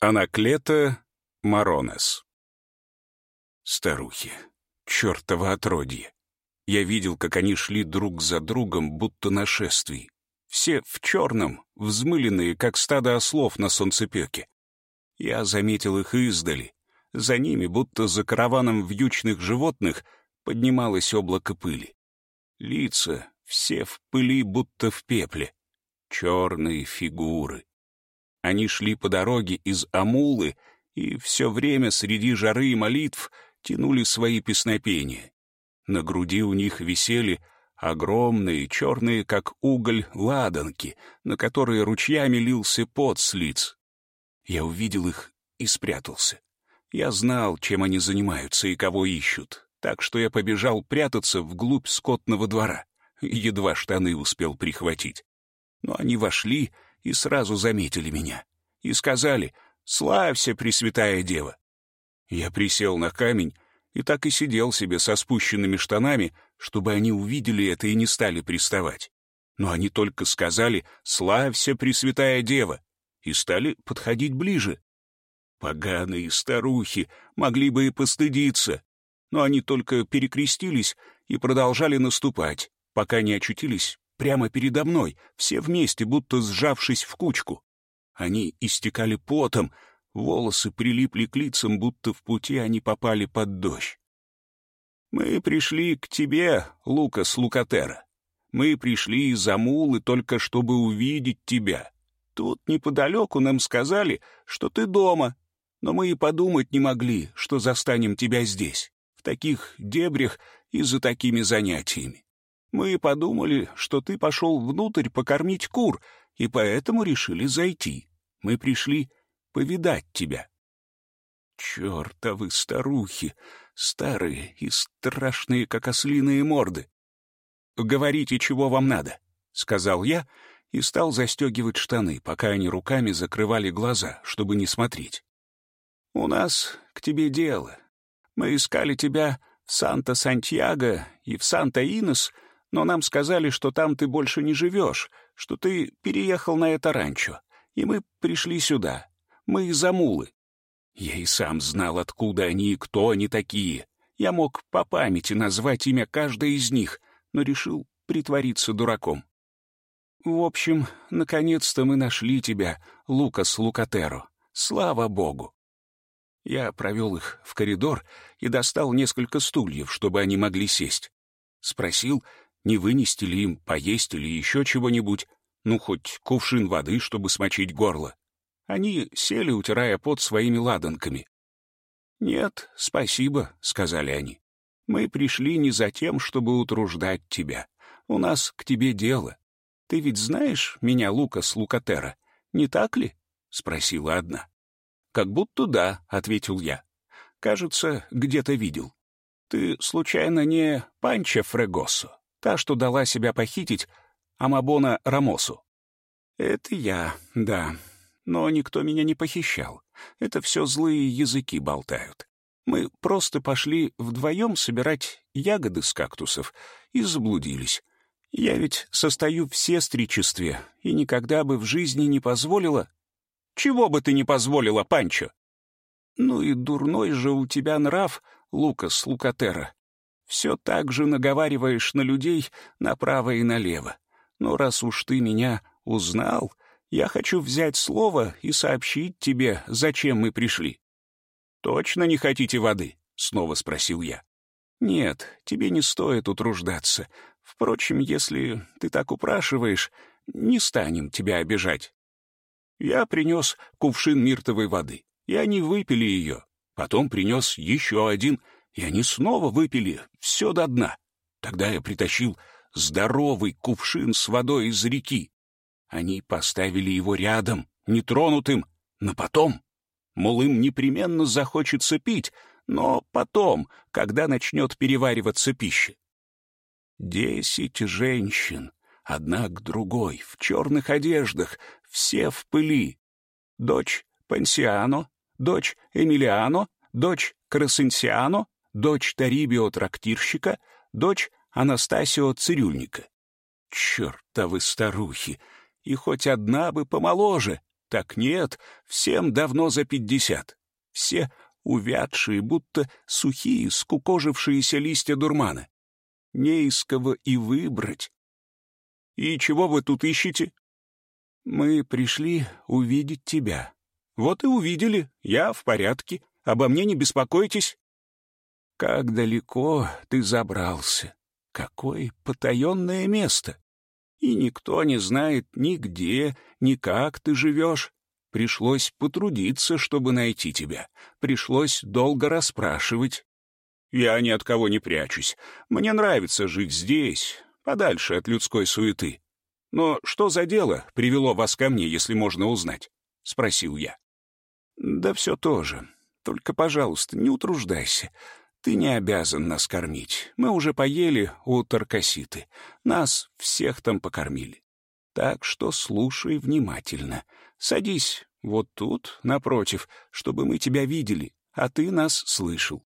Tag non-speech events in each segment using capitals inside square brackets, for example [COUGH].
Анаклета Маронес. Старухи. Чёртово отродье. Я видел, как они шли друг за другом, будто на шествии. Все в черном, взмыленные, как стадо ослов на солнцепёке. Я заметил их издали. За ними, будто за караваном вьючных животных, поднималось облако пыли. Лица все в пыли, будто в пепле. Черные фигуры. Они шли по дороге из Амулы и все время среди жары и молитв тянули свои песнопения. На груди у них висели огромные, черные, как уголь, ладанки, на которые ручьями лился пот с лиц. Я увидел их и спрятался. Я знал, чем они занимаются и кого ищут, так что я побежал прятаться вглубь скотного двора. Едва штаны успел прихватить. Но они вошли и сразу заметили меня. И сказали «Славься, Пресвятая Дева!» Я присел на камень и так и сидел себе со спущенными штанами, чтобы они увидели это и не стали приставать. Но они только сказали «Славься, Пресвятая Дева!» и стали подходить ближе. Поганые старухи могли бы и постыдиться, но они только перекрестились и продолжали наступать, пока не очутились прямо передо мной, все вместе, будто сжавшись в кучку. Они истекали потом, волосы прилипли к лицам, будто в пути они попали под дождь. «Мы пришли к тебе, Лукас Лукатера. Мы пришли из Амулы только чтобы увидеть тебя. Тут неподалеку нам сказали, что ты дома, но мы и подумать не могли, что застанем тебя здесь, в таких дебрях и за такими занятиями. Мы подумали, что ты пошел внутрь покормить кур, и поэтому решили зайти. Мы пришли повидать тебя». «Чертовы старухи, старые и страшные, как ослиные морды!» «Говорите, чего вам надо», — сказал я и стал застегивать штаны, пока они руками закрывали глаза, чтобы не смотреть. «У нас к тебе дело. Мы искали тебя в Санта-Сантьяго и в Санта-Инес, но нам сказали, что там ты больше не живешь, что ты переехал на это ранчо, и мы пришли сюда. Мы из Амулы. Я и сам знал, откуда они и кто они такие. Я мог по памяти назвать имя каждой из них, но решил притвориться дураком. В общем, наконец-то мы нашли тебя, Лукас Лукатеро. Слава богу! Я провел их в коридор и достал несколько стульев, чтобы они могли сесть. Спросил, не вынести ли им поесть или еще чего-нибудь, ну, хоть кувшин воды, чтобы смочить горло. Они сели, утирая пот своими ладанками. «Нет, спасибо», — сказали они. «Мы пришли не за тем, чтобы утруждать тебя. У нас к тебе дело. Ты ведь знаешь меня, Лукас Лукатера, не так ли?» — спросила одна. «Как будто да», — ответил я. «Кажется, где-то видел. Ты, случайно, не Панча Фрегосо, та, что дала себя похитить Амабона Рамосу?» «Это я, да», но никто меня не похищал. Это все злые языки болтают. Мы просто пошли вдвоем собирать ягоды с кактусов и заблудились. Я ведь состою в сестричестве и никогда бы в жизни не позволила... Чего бы ты не позволила, Панчо? Ну и дурной же у тебя нрав, Лукас Лукатера. Все так же наговариваешь на людей направо и налево. Но раз уж ты меня узнал, я хочу взять слово и сообщить тебе, зачем мы пришли». «Точно не хотите воды?» — снова спросил я. «Нет, тебе не стоит утруждаться. Впрочем, если ты так упрашиваешь, не станем тебя обижать». Я принес кувшин миртовой воды, и они выпили ее. Потом принес еще один, и они снова выпили все до дна. Тогда я притащил здоровый кувшин с водой из реки. Они поставили его рядом, нетронутым, но потом. Мол, им непременно захочется пить, но потом, когда начнет перевариваться пища. Десять женщин, одна к другой, в черных одеждах, все в пыли. Дочь Пансиано, дочь Эмилиано, дочь Красенсиано, дочь Тарибио трактирщика, дочь Анастасио цирюльника. Чертовы старухи! и хоть одна бы помоложе, Так нет, всем давно за пятьдесят. Все увядшие, будто сухие, скукожившиеся листья дурмана. Не из кого и выбрать. «И чего вы тут ищете?» «Мы пришли увидеть тебя». «Вот и увидели. Я в порядке. Обо мне не беспокойтесь». «Как далеко ты забрался. Какое потаенное место. И никто не знает ни где, ни как ты живешь. Пришлось потрудиться, чтобы найти тебя. Пришлось долго расспрашивать. Я ни от кого не прячусь. Мне нравится жить здесь, подальше от людской суеты. Но что за дело привело вас ко мне, если можно узнать? — спросил я. Да все то же. Только, пожалуйста, не утруждайся. Ты не обязан нас кормить. Мы уже поели у Таркаситы. Нас всех там покормили. Так что слушай внимательно. Садись вот тут, напротив, чтобы мы тебя видели, а ты нас слышал.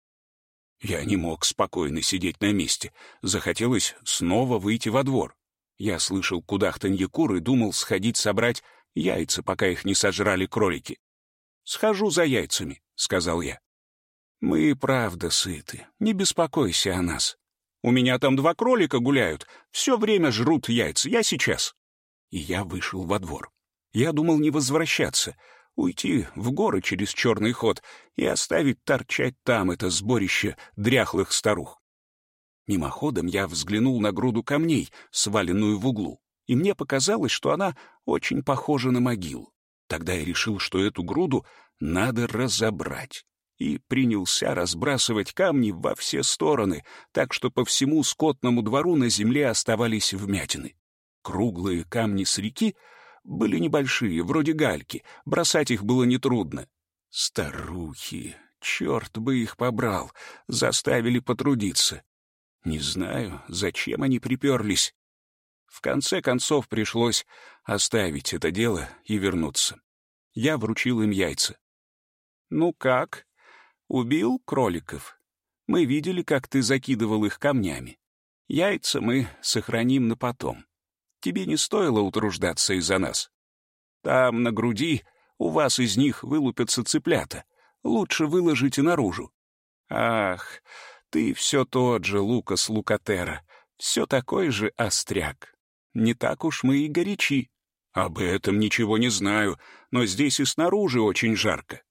Я не мог спокойно сидеть на месте. Захотелось снова выйти во двор. Я слышал кудахтанье кур и думал сходить собрать яйца, пока их не сожрали кролики. «Схожу за яйцами», — сказал я. «Мы и правда сыты. Не беспокойся о нас. У меня там два кролика гуляют. Все время жрут яйца. Я сейчас» и я вышел во двор. Я думал не возвращаться, уйти в горы через черный ход и оставить торчать там это сборище дряхлых старух. Мимоходом я взглянул на груду камней, сваленную в углу, и мне показалось, что она очень похожа на могилу. Тогда я решил, что эту груду надо разобрать, и принялся разбрасывать камни во все стороны, так что по всему скотному двору на земле оставались вмятины. Круглые камни с реки были небольшие, вроде гальки, бросать их было нетрудно. Старухи, черт бы их побрал, заставили потрудиться. Не знаю, зачем они приперлись. В конце концов пришлось оставить это дело и вернуться. Я вручил им яйца. «Ну как? Убил кроликов? Мы видели, как ты закидывал их камнями. Яйца мы сохраним на потом. Тебе не стоило утруждаться из-за нас. Там, на груди, у вас из них вылупятся цыплята. Лучше выложите наружу. Ах, ты все тот же, Лукас Лукатера, все такой же остряк. Не так уж мы и горячи. Об этом ничего не знаю, но здесь и снаружи очень жарко.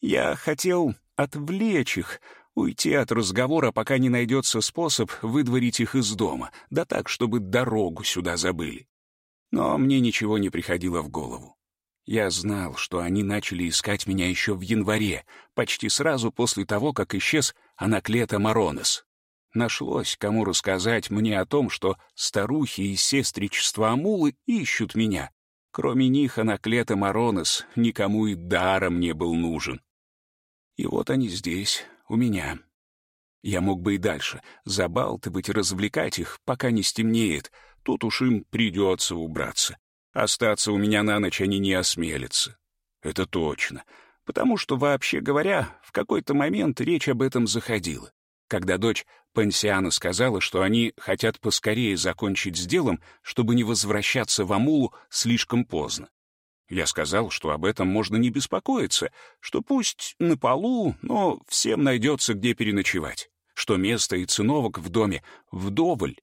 Я хотел отвлечь их, Уйти от разговора, пока не найдется способ выдворить их из дома, да так, чтобы дорогу сюда забыли. Но мне ничего не приходило в голову. Я знал, что они начали искать меня еще в январе, почти сразу после того, как исчез Анаклета Маронес. Нашлось, кому рассказать мне о том, что старухи и сестричество Амулы ищут меня. Кроме них Анаклета Маронес никому и даром не был нужен. И вот они здесь, у меня. Я мог бы и дальше забалтывать развлекать их, пока не стемнеет. Тут уж им придется убраться. Остаться у меня на ночь они не осмелятся. Это точно. Потому что, вообще говоря, в какой-то момент речь об этом заходила. Когда дочь Пансиана сказала, что они хотят поскорее закончить с делом, чтобы не возвращаться в Амулу слишком поздно. Я сказал, что об этом можно не беспокоиться, что пусть на полу, но всем найдется где переночевать, что место и циновок в доме вдоволь.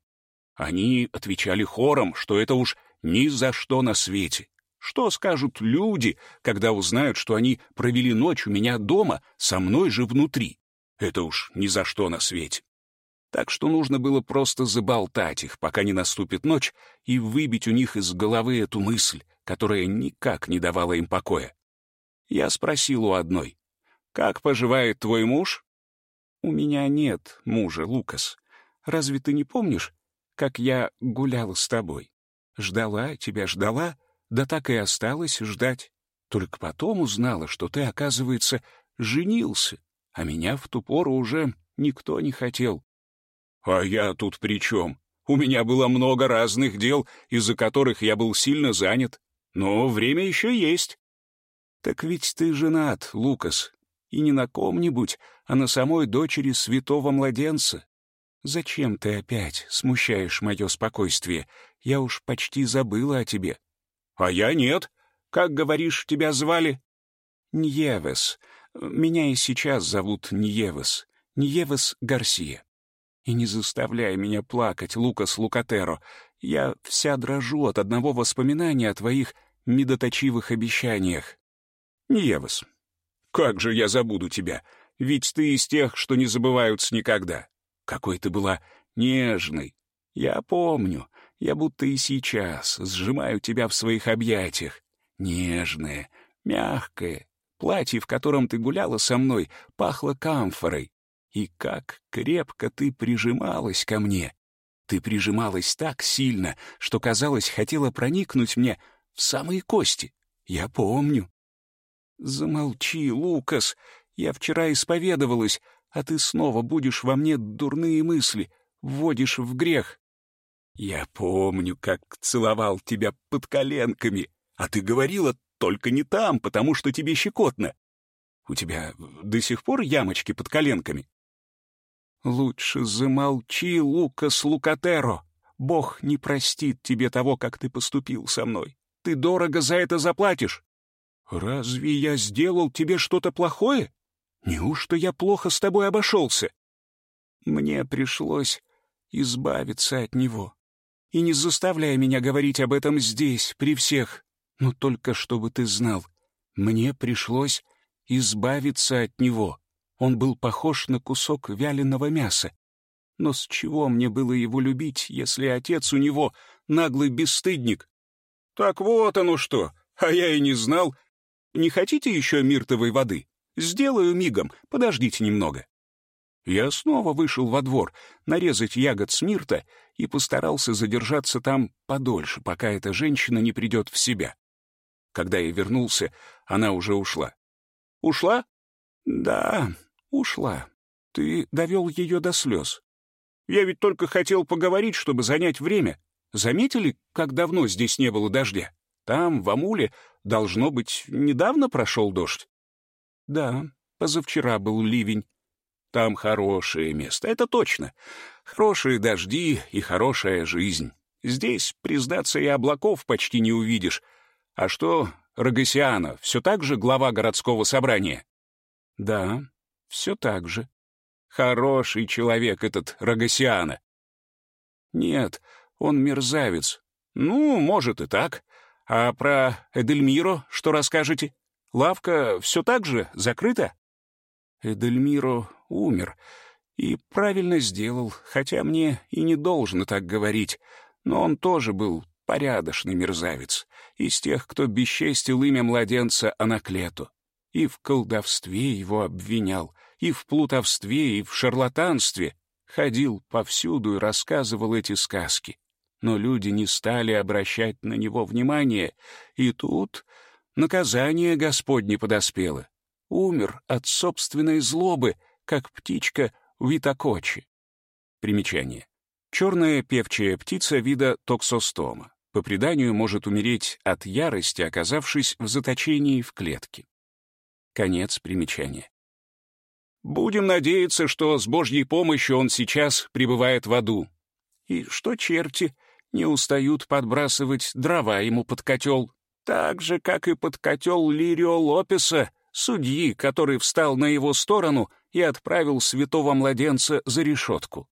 Они отвечали хором, что это уж ни за что на свете. Что скажут люди, когда узнают, что они провели ночь у меня дома, со мной же внутри? Это уж ни за что на свете. Так что нужно было просто заболтать их, пока не наступит ночь, и выбить у них из головы эту мысль, которая никак не давала им покоя. Я спросил у одной, «Как поживает твой муж?» «У меня нет мужа, Лукас. Разве ты не помнишь, как я гуляла с тобой? Ждала, тебя ждала, да так и осталась ждать. Только потом узнала, что ты, оказывается, женился, а меня в ту пору уже никто не хотел». «А я тут при чем? У меня было много разных дел, из-за которых я был сильно занят. Но время еще есть. Так ведь ты женат, Лукас, и не на ком-нибудь, а на самой дочери святого младенца. Зачем ты опять смущаешь мое спокойствие? Я уж почти забыла о тебе. А я нет. Как, говоришь, тебя звали?» «Ньевес. Меня и сейчас зовут Ньевес. Ньевес Гарсия. И не заставляй меня плакать, Лукас Лукатеро. Я вся дрожу от одного воспоминания о твоих медоточивых обещаниях. Ньевес, как же я забуду тебя, ведь ты из тех, что не забываются никогда. Какой ты была нежной. Я помню, я будто и сейчас сжимаю тебя в своих объятиях. Нежная, мягкая. Платье, в котором ты гуляла со мной, пахло камфорой. И как крепко ты прижималась ко мне. Ты прижималась так сильно, что, казалось, хотела проникнуть мне в самые кости. Я помню. Замолчи, Лукас. Я вчера исповедовалась, а ты снова будешь во мне дурные мысли, вводишь в грех. Я помню, как целовал тебя под коленками, а ты говорила только не там, потому что тебе щекотно. У тебя до сих пор ямочки под коленками? Лучше замолчи, Лукас Лукатеро. Бог не простит тебе того, как ты поступил со мной. Ты дорого за это заплатишь. Разве я сделал тебе что-то плохое? Неужто я плохо с тобой обошелся? Мне пришлось избавиться от него. И не заставляй меня говорить об этом здесь, при всех. Но только чтобы ты знал, мне пришлось избавиться от него. Он был похож на кусок вяленого мяса. Но с чего мне было его любить, если отец у него наглый бесстыдник? Так вот оно что, а я и не знал. Не хотите еще миртовой воды? Сделаю мигом, подождите немного. Я снова вышел во двор, нарезать ягод с мирта и постарался задержаться там подольше, пока эта женщина не придет в себя. Когда я вернулся, она уже ушла. «Ушла?» «Да, Ушла. Ты довел ее до слез. Я ведь только хотел поговорить, чтобы занять время. Заметили, как давно здесь не было дождя? Там, в Амуле, должно быть, недавно прошел дождь? Да, позавчера был ливень. Там хорошее место, это точно. Хорошие дожди и хорошая жизнь. Здесь, признаться, и облаков почти не увидишь. А что, Рогосиана, все так же глава городского собрания? Да, все так же. Хороший человек этот Рогосиана. Нет, он мерзавец. Ну, может и так. А про Эдельмиро что расскажете? Лавка все так же закрыта? Эдельмиро умер. И правильно сделал, хотя мне и не должно так говорить. Но он тоже был порядочный мерзавец, из тех, кто бесчестил имя младенца Анаклету и в колдовстве его обвинял, и в плутовстве, и в шарлатанстве. Ходил повсюду и рассказывал эти сказки. Но люди не стали обращать на него внимания, и тут наказание Господне подоспело. Умер от собственной злобы, как птичка Витакочи. Примечание. Черная певчая птица вида токсостома. По преданию может умереть от ярости, оказавшись в заточении в клетке. Конец примечания. Будем надеяться, что с Божьей помощью он сейчас пребывает в аду. И что черти не устают подбрасывать дрова ему под котел, так же, как и под котел Лирио Лопеса, судьи, который встал на его сторону и отправил святого младенца за решетку.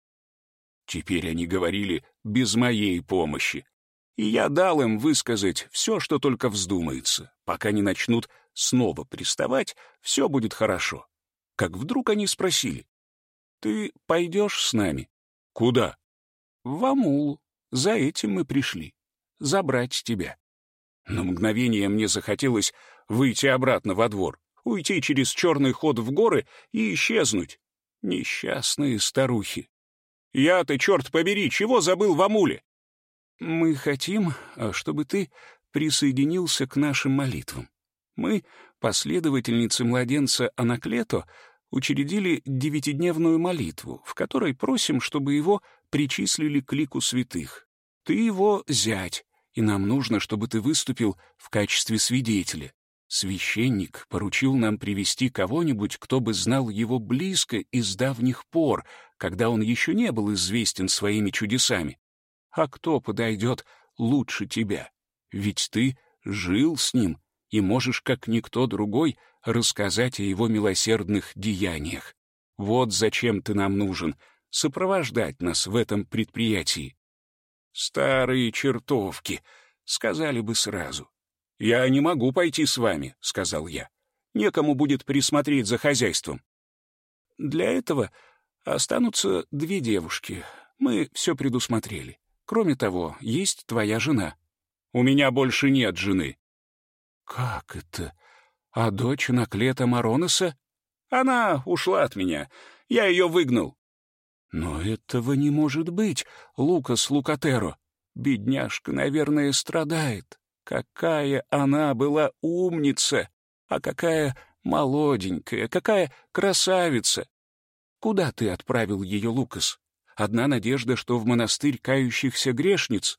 Теперь они говорили без моей помощи, и я дал им высказать все, что только вздумается, пока не начнут снова приставать, все будет хорошо. Как вдруг они спросили, «Ты пойдешь с нами?» «Куда?» «В Амулу. За этим мы пришли. Забрать тебя». На мгновение мне захотелось выйти обратно во двор, уйти через черный ход в горы и исчезнуть. Несчастные старухи. «Я-то, черт побери, чего забыл в Амуле?» «Мы хотим, а, чтобы ты присоединился к нашим молитвам. Мы, последовательницы младенца Анаклето, учредили девятидневную молитву, в которой просим, чтобы его причислили к лику святых. Ты его зять, и нам нужно, чтобы ты выступил в качестве свидетеля. Священник поручил нам привести кого-нибудь, кто бы знал его близко и с давних пор, когда он еще не был известен своими чудесами. А кто подойдет лучше тебя? Ведь ты жил с ним, и можешь, как никто другой, рассказать о его милосердных деяниях. Вот зачем ты нам нужен — сопровождать нас в этом предприятии. Старые чертовки, сказали бы сразу. «Я не могу пойти с вами», — сказал я. «Некому будет присмотреть за хозяйством». «Для этого останутся две девушки. Мы все предусмотрели. Кроме того, есть твоя жена». «У меня больше нет жены». «Как это? А дочь Наклета Мароноса?» «Она ушла от меня. Я ее выгнал». «Но этого не может быть, Лукас Лукатеро. Бедняжка, наверное, страдает. Какая она была умница, а какая молоденькая, какая красавица! Куда ты отправил ее, Лукас? Одна надежда, что в монастырь кающихся грешниц?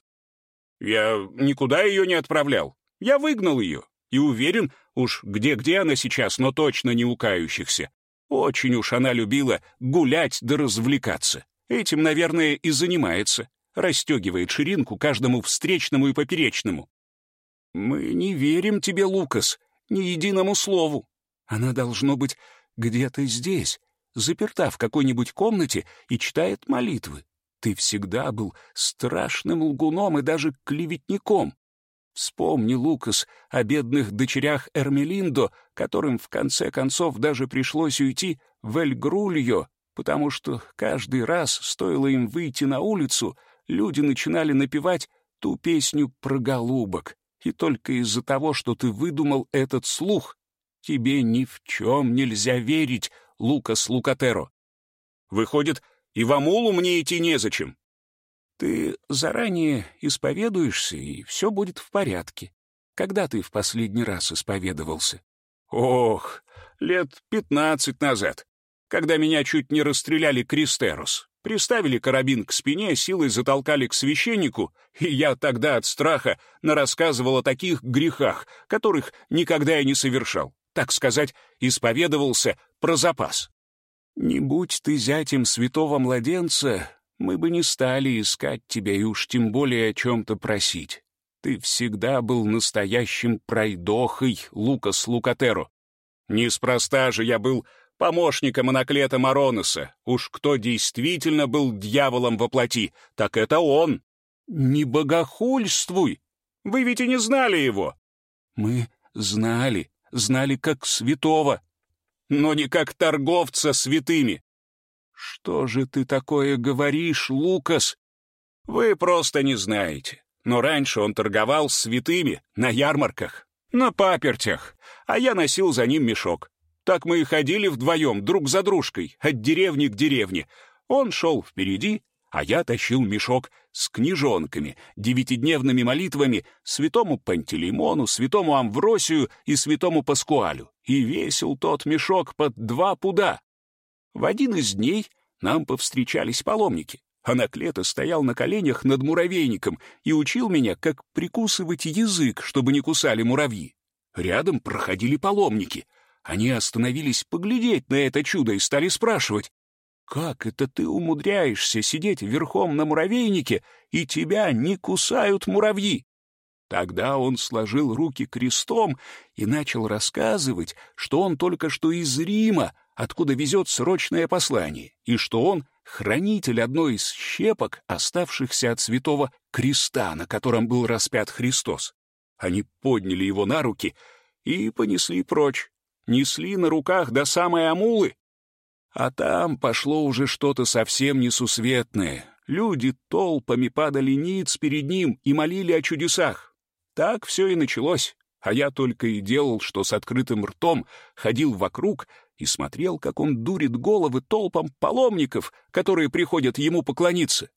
Я никуда ее не отправлял. Я выгнал ее. И уверен, уж где-где она сейчас, но точно не у кающихся. Очень уж она любила гулять да развлекаться. Этим, наверное, и занимается. Растегивает ширинку каждому встречному и поперечному. «Мы не верим тебе, Лукас, ни единому слову. Она должно быть где-то здесь, заперта в какой-нибудь комнате и читает молитвы. Ты всегда был страшным лгуном и даже клеветником. Вспомни, Лукас, о бедных дочерях Эрмелиндо, которым в конце концов даже пришлось уйти в Эль-Грульо, потому что каждый раз, стоило им выйти на улицу, люди начинали напевать ту песню про голубок. И только из-за того, что ты выдумал этот слух, тебе ни в чем нельзя верить, Лукас Лукатеро. Выходит, и в Амулу мне идти незачем. Ты заранее исповедуешься, и все будет в порядке. Когда ты в последний раз исповедовался? Ох, лет пятнадцать назад, когда меня чуть не расстреляли Кристерус. Приставили карабин к спине, силой затолкали к священнику, и я тогда от страха нарассказывал о таких грехах, которых никогда я не совершал. Так сказать, исповедовался про запас. Не будь ты зятем святого младенца, мы бы не стали искать тебя и уж тем более о чем-то просить. Ты всегда был настоящим пройдохой, Лукас Лукатеро. Неспроста же я был помощником Анаклета Мароноса. Уж кто действительно был дьяволом во плоти, так это он. Не богохульствуй! Вы ведь и не знали его. Мы знали, знали как святого, но не как торговца святыми. Что же ты такое говоришь, Лукас? Вы просто не знаете. Но раньше он торговал святыми на ярмарках, на папертях, а я носил за ним мешок. Так мы и ходили вдвоем, друг за дружкой, от деревни к деревне. Он шел впереди, а я тащил мешок с книжонками, девятидневными молитвами святому Пантелеймону, святому Амвросию и святому Паскуалю. И весил тот мешок под два пуда. В один из дней нам повстречались паломники. Анаклета стоял на коленях над муравейником и учил меня, как прикусывать язык, чтобы не кусали муравьи. Рядом проходили паломники — они остановились поглядеть на это чудо и стали спрашивать, «Как это ты умудряешься сидеть верхом на муравейнике, и тебя не кусают муравьи?» Тогда он сложил руки крестом и начал рассказывать, что он только что из Рима, откуда везет срочное послание, и что он хранитель одной из щепок, оставшихся от святого креста, на котором был распят Христос. Они подняли его на руки и понесли прочь несли на руках до самой Амулы. А там пошло уже что-то совсем несусветное. Люди толпами падали ниц перед ним и молили о чудесах. Так все и началось, а я только и делал, что с открытым ртом ходил вокруг и смотрел, как он дурит головы толпам паломников, которые приходят ему поклониться.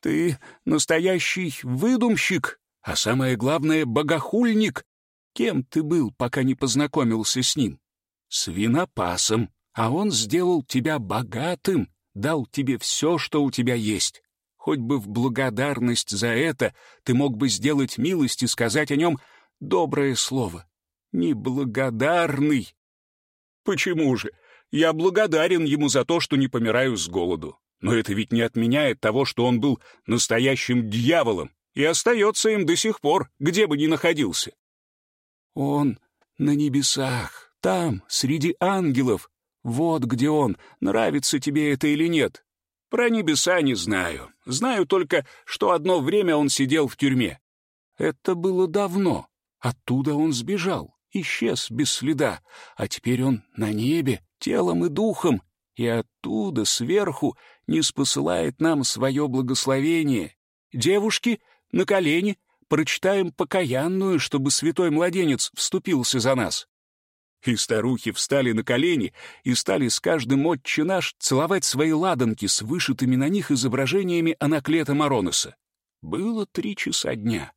«Ты настоящий выдумщик, а самое главное — богохульник», Кем ты был, пока не познакомился с ним? Свинопасом, а он сделал тебя богатым, дал тебе все, что у тебя есть. Хоть бы в благодарность за это ты мог бы сделать милость и сказать о нем доброе слово. Неблагодарный. Почему же? Я благодарен ему за то, что не помираю с голоду. Но это ведь не отменяет того, что он был настоящим дьяволом и остается им до сих пор, где бы ни находился. Он на небесах, там, среди ангелов. Вот где он, нравится тебе это или нет. Про небеса не знаю. Знаю только, что одно время он сидел в тюрьме. Это было давно. Оттуда он сбежал, исчез без следа, а теперь он на небе, телом и духом, и оттуда, сверху, не спосылает нам свое благословение. Девушки, на колени, прочитаем покаянную, чтобы святой младенец вступился за нас. И старухи встали на колени и стали с каждым отче наш целовать свои ладанки с вышитыми на них изображениями Анаклета Мароноса. Было три часа дня.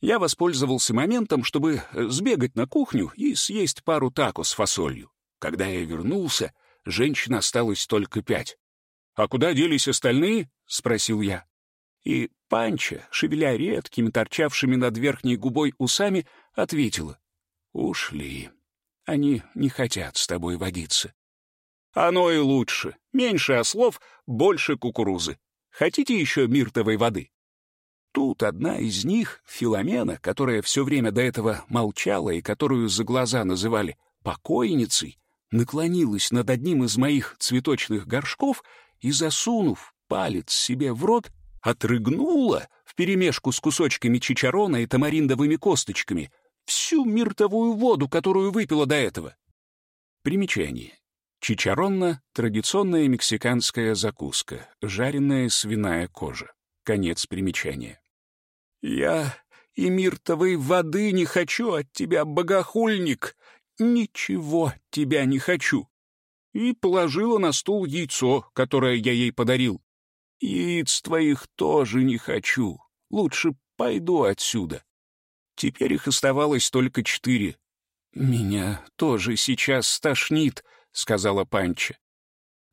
Я воспользовался моментом, чтобы э, сбегать на кухню и съесть пару тако с фасолью. Когда я вернулся, женщин осталось только пять. «А куда делись остальные?» — спросил я. И Панча, шевеля редкими, торчавшими над верхней губой усами, ответила. «Ушли. Они не хотят с тобой водиться». «Оно и лучше. Меньше ослов, больше кукурузы. Хотите еще миртовой воды?» Тут одна из них, Филомена, которая все время до этого молчала и которую за глаза называли покойницей, наклонилась над одним из моих цветочных горшков и, засунув палец себе в рот, отрыгнула вперемешку с кусочками чичарона и тамариндовыми косточками всю миртовую воду, которую выпила до этого. Примечание. Чичаронна — традиционная мексиканская закуска, жареная свиная кожа. Конец примечания. «Я и миртовой воды не хочу от тебя, богохульник! Ничего тебя не хочу!» И положила на стул яйцо, которое я ей подарил. «Яиц твоих тоже не хочу. Лучше пойду отсюда». Теперь их оставалось только четыре. «Меня тоже сейчас стошнит», — сказала Панча.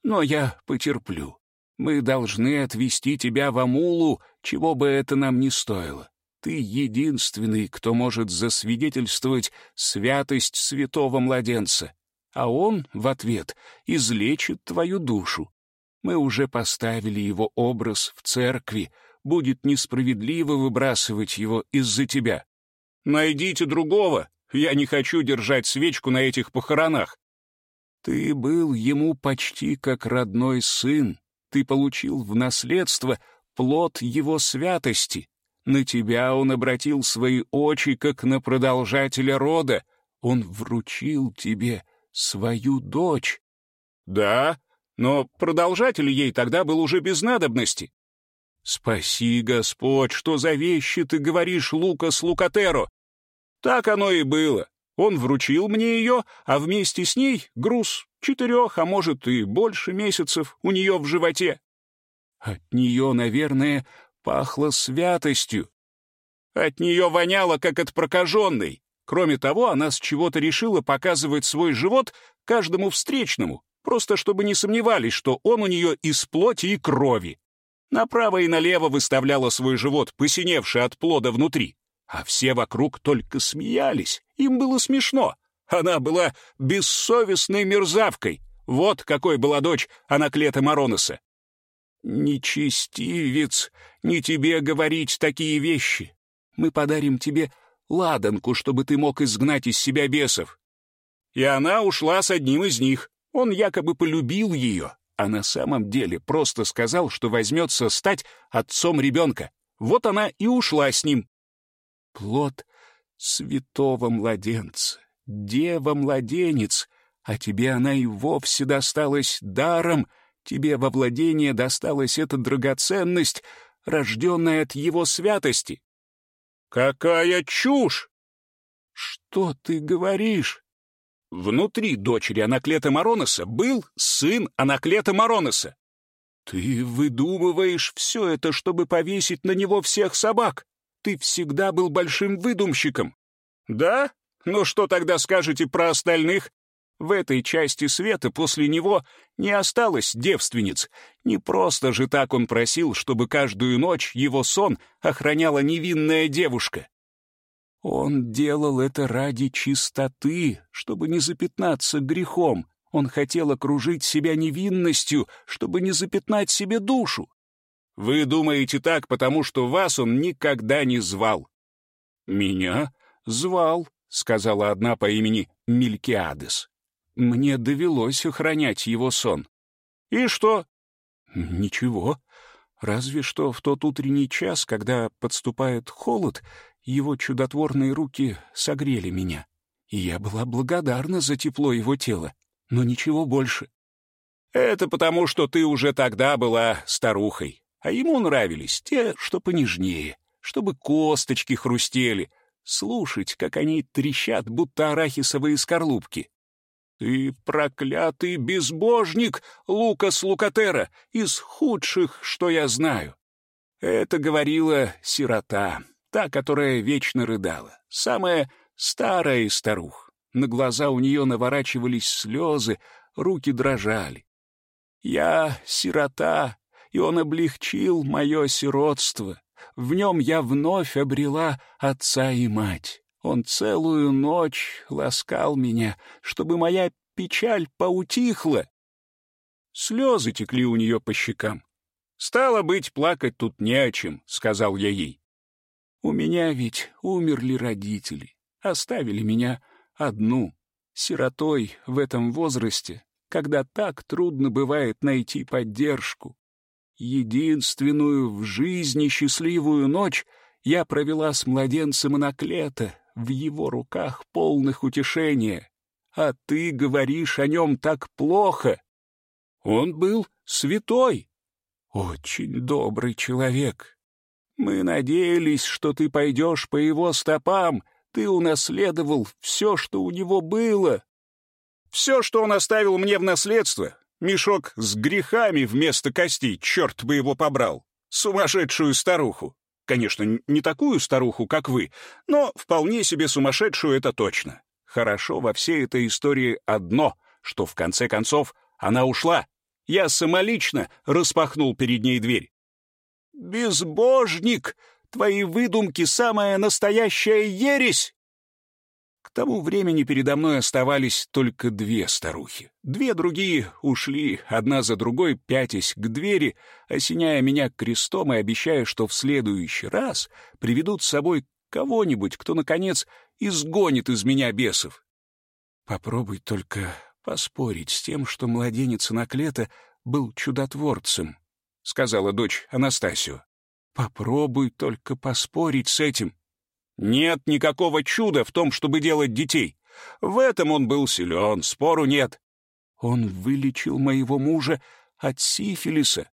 «Но я потерплю. Мы должны отвезти тебя в Амулу, чего бы это нам ни стоило. Ты единственный, кто может засвидетельствовать святость святого младенца, а он в ответ излечит твою душу. Мы уже поставили его образ в церкви, будет несправедливо выбрасывать его из-за тебя. Найдите другого, я не хочу держать свечку на этих похоронах. Ты был ему почти как родной сын, ты получил в наследство плод его святости. На тебя он обратил свои очи, как на продолжателя рода. Он вручил тебе свою дочь. Да, но продолжатель ей тогда был уже без надобности. Спаси, Господь, что за вещи ты говоришь, Лукас Лукатеро? Так оно и было. Он вручил мне ее, а вместе с ней груз четырех, а может и больше месяцев у нее в животе. От нее, наверное, пахло святостью. От нее воняло, как от прокаженной. Кроме того, она с чего-то решила показывать свой живот каждому встречному, просто чтобы не сомневались, что он у нее из плоти и крови. Направо и налево выставляла свой живот, посиневший от плода внутри. А все вокруг только смеялись. Им было смешно. Она была бессовестной мерзавкой. Вот какой была дочь Анаклета Мароноса. «Нечестивец, не тебе говорить такие вещи. Мы подарим тебе ладанку, чтобы ты мог изгнать из себя бесов». И она ушла с одним из них. Он якобы полюбил ее, а на самом деле просто сказал, что возьмется стать отцом ребенка. Вот она и ушла с ним плод святого младенца, дева-младенец, а тебе она и вовсе досталась даром, тебе во владение досталась эта драгоценность, рожденная от его святости. Какая чушь! Что ты говоришь? Внутри дочери Анаклета Мароноса был сын Анаклета Мароноса. Ты выдумываешь все это, чтобы повесить на него всех собак ты всегда был большим выдумщиком. Да? Ну что тогда скажете про остальных? В этой части света после него не осталось девственниц. Не просто же так он просил, чтобы каждую ночь его сон охраняла невинная девушка. Он делал это ради чистоты, чтобы не запятнаться грехом. Он хотел окружить себя невинностью, чтобы не запятнать себе душу. Вы думаете так, потому что вас он никогда не звал. Меня звал, сказала одна по имени Мелькиадес. Мне довелось охранять его сон. И что? Ничего. Разве что в тот утренний час, когда подступает холод, его чудотворные руки согрели меня. И я была благодарна за тепло его тела, но ничего больше. Это потому, что ты уже тогда была старухой, а ему нравились те, что понежнее, чтобы косточки хрустели, слушать, как они трещат, будто арахисовые скорлупки. «Ты проклятый безбожник, Лукас Лукатера, из худших, что я знаю!» Это говорила сирота, та, которая вечно рыдала, самая старая из старух. На глаза у нее наворачивались слезы, руки дрожали. «Я сирота, и он облегчил мое сиротство. В нем я вновь обрела отца и мать. Он целую ночь ласкал меня, чтобы моя печаль поутихла. Слезы текли у нее по щекам. «Стало быть, плакать тут не о чем», — сказал я ей. «У меня ведь умерли родители, оставили меня одну, сиротой в этом возрасте, когда так трудно бывает найти поддержку. Единственную в жизни счастливую ночь я провела с младенцем Анаклета в его руках полных утешения. А ты говоришь о нем так плохо. Он был святой, очень добрый человек. Мы надеялись, что ты пойдешь по его стопам, ты унаследовал все, что у него было. Все, что он оставил мне в наследство, мешок с грехами вместо костей, черт бы его побрал, сумасшедшую старуху. Конечно, не такую старуху, как вы, но вполне себе сумасшедшую это точно. Хорошо во всей этой истории одно, что в конце концов она ушла. Я самолично распахнул перед ней дверь. «Безбожник! Твои выдумки — самая настоящая ересь!» Тому времени передо мной оставались только две старухи. Две другие ушли, одна за другой, пятясь к двери, осеняя меня крестом и обещая, что в следующий раз приведут с собой кого-нибудь, кто, наконец, изгонит из меня бесов. Попробуй только поспорить с тем, что младенец Наклета был чудотворцем, — сказала дочь Анастасию. Попробуй только поспорить с этим. Нет никакого чуда в том, чтобы делать детей. В этом он был силен, спору нет. Он вылечил моего мужа от сифилиса.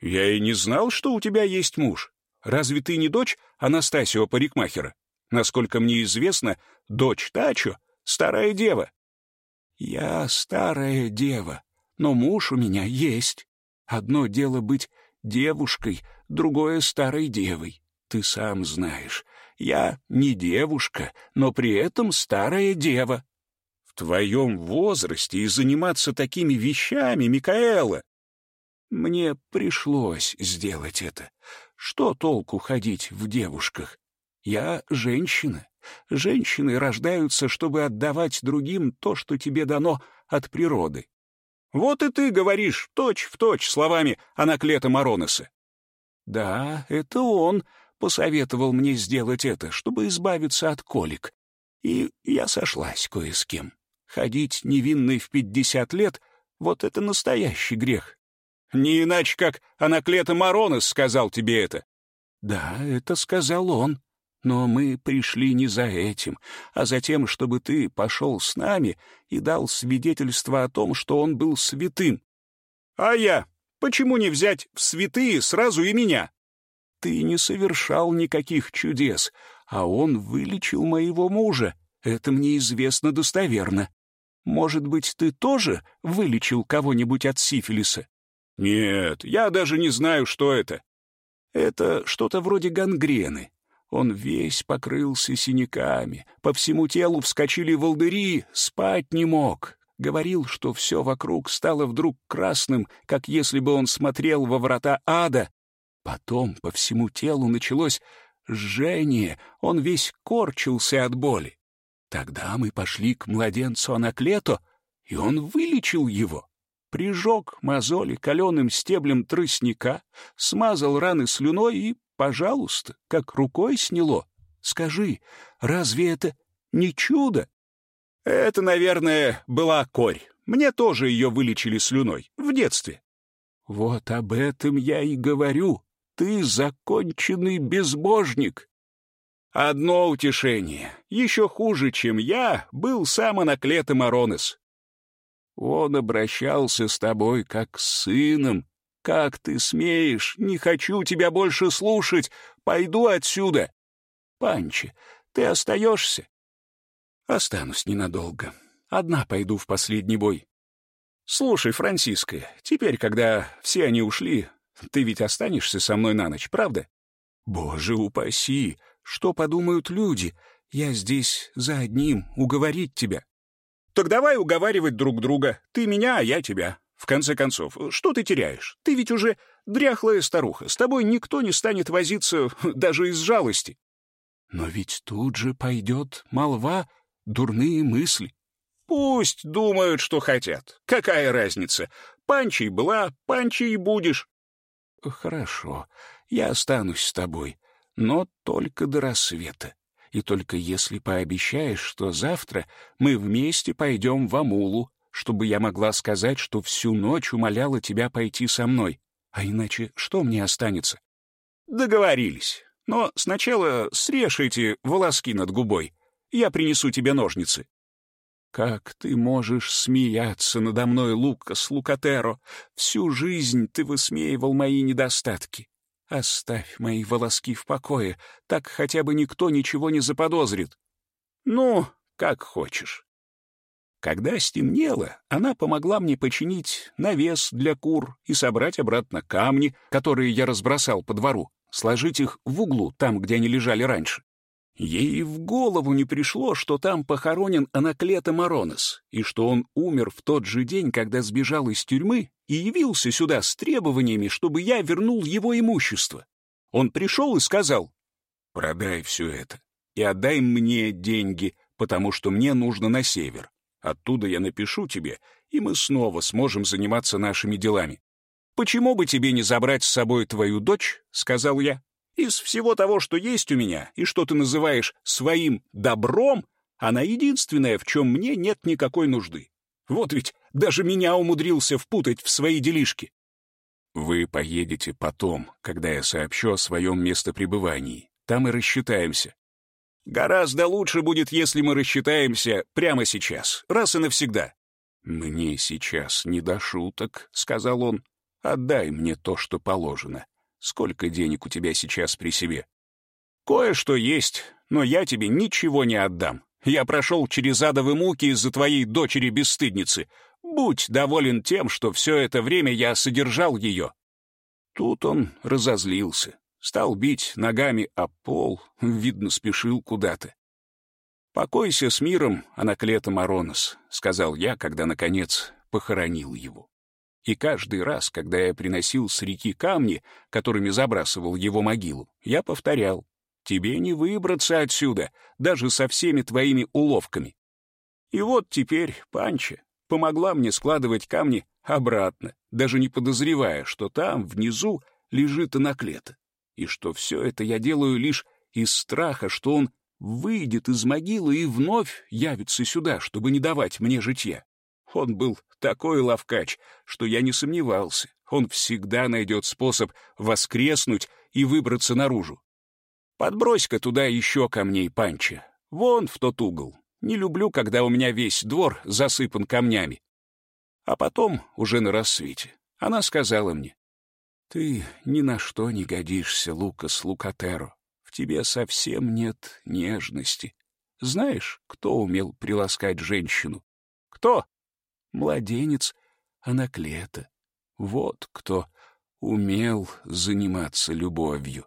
Я и не знал, что у тебя есть муж. Разве ты не дочь Анастасио парикмахера? Насколько мне известно, дочь Тачо — старая дева. Я старая дева, но муж у меня есть. Одно дело быть девушкой, другое — старой девой. Ты сам знаешь, я не девушка, но при этом старая дева. В твоем возрасте и заниматься такими вещами, Микаэла. Мне пришлось сделать это. Что толку ходить в девушках? Я женщина. Женщины рождаются, чтобы отдавать другим то, что тебе дано от природы. Вот и ты говоришь точь-в-точь точь словами Анаклета Мароноса. Да, это он посоветовал мне сделать это, чтобы избавиться от колик. И я сошлась кое с кем. Ходить невинной в пятьдесят лет — вот это настоящий грех. Не иначе, как Анаклета Маронос сказал тебе это. Да, это сказал он. Но мы пришли не за этим, а за тем, чтобы ты пошел с нами и дал свидетельство о том, что он был святым. А я? Почему не взять в святые сразу и меня? Ты не совершал никаких чудес, а он вылечил моего мужа. Это мне известно достоверно. Может быть, ты тоже вылечил кого-нибудь от сифилиса? Нет, я даже не знаю, что это. Это что-то вроде гангрены. Он весь покрылся синяками, по всему телу вскочили волдыри, спать не мог. Говорил, что все вокруг стало вдруг красным, как если бы он смотрел во врата ада. Потом по всему телу началось жжение, он весь корчился от боли. Тогда мы пошли к младенцу Анаклето, и он вылечил его. Прижег мозоли каленым стеблем тростника, смазал раны слюной и Пожалуйста, как рукой сняло. Скажи, разве это не чудо. Это, наверное, была корь. Мне тоже ее вылечили слюной в детстве. Вот об этом я и говорю. Ты законченный безбожник. Одно утешение. Еще хуже, чем я, был сам Анаклета Маронес. Он обращался с тобой как с сыном. Как ты смеешь? Не хочу тебя больше слушать. Пойду отсюда. Панчи, ты остаешься? Останусь ненадолго. Одна пойду в последний бой. Слушай, Франциска, теперь, когда все они ушли, ты ведь останешься со мной на ночь, правда? Боже упаси! Что подумают люди? Я здесь за одним, уговорить тебя. Так давай уговаривать друг друга. Ты меня, а я тебя. В конце концов, что ты теряешь? Ты ведь уже дряхлая старуха. С тобой никто не станет возиться [LAUGHS] даже из жалости. Но ведь тут же пойдет молва, дурные мысли. Пусть думают, что хотят. Какая разница? Панчей была, панчей будешь. Хорошо, я останусь с тобой, но только до рассвета. И только если пообещаешь, что завтра мы вместе пойдем в Амулу, чтобы я могла сказать, что всю ночь умоляла тебя пойти со мной. А иначе что мне останется? Договорились. Но сначала срежь эти волоски над губой. Я принесу тебе ножницы. Как ты можешь смеяться надо мной, Лукас Лукатеро? Всю жизнь ты высмеивал мои недостатки. Оставь мои волоски в покое, так хотя бы никто ничего не заподозрит. Ну, как хочешь. Когда стемнело, она помогла мне починить навес для кур и собрать обратно камни, которые я разбросал по двору, сложить их в углу, там, где они лежали раньше. Ей в голову не пришло, что там похоронен Анаклета Маронес, и что он умер в тот же день, когда сбежал из тюрьмы и явился сюда с требованиями, чтобы я вернул его имущество. Он пришел и сказал, «Продай все это и отдай мне деньги, потому что мне нужно на север. Оттуда я напишу тебе, и мы снова сможем заниматься нашими делами. Почему бы тебе не забрать с собой твою дочь?» — сказал я. Из всего того, что есть у меня, и что ты называешь своим добром, она единственная, в чем мне нет никакой нужды. Вот ведь даже меня умудрился впутать в свои делишки. Вы поедете потом, когда я сообщу о своем местопребывании. Там и рассчитаемся. Гораздо лучше будет, если мы рассчитаемся прямо сейчас, раз и навсегда. «Мне сейчас не до шуток», — сказал он. «Отдай мне то, что положено. Сколько денег у тебя сейчас при себе? Кое-что есть, но я тебе ничего не отдам. Я прошел через адовые муки из-за твоей дочери-бесстыдницы. Будь доволен тем, что все это время я содержал ее». Тут он разозлился, стал бить ногами о пол, видно, спешил куда-то. «Покойся с миром, Анаклета Маронос», — сказал я, когда, наконец, похоронил его. И каждый раз, когда я приносил с реки камни, которыми забрасывал его могилу, я повторял, «Тебе не выбраться отсюда, даже со всеми твоими уловками». И вот теперь Панча помогла мне складывать камни обратно, даже не подозревая, что там, внизу, лежит анаклета, и что все это я делаю лишь из страха, что он выйдет из могилы и вновь явится сюда, чтобы не давать мне житья. Он был такой ловкач, что я не сомневался. Он всегда найдет способ воскреснуть и выбраться наружу. Подбрось-ка туда еще камней, Панча. Вон в тот угол. Не люблю, когда у меня весь двор засыпан камнями. А потом, уже на рассвете, она сказала мне, «Ты ни на что не годишься, Лукас Лукатеро. В тебе совсем нет нежности. Знаешь, кто умел приласкать женщину? Кто? Младенец Анаклета. Вот кто умел заниматься любовью.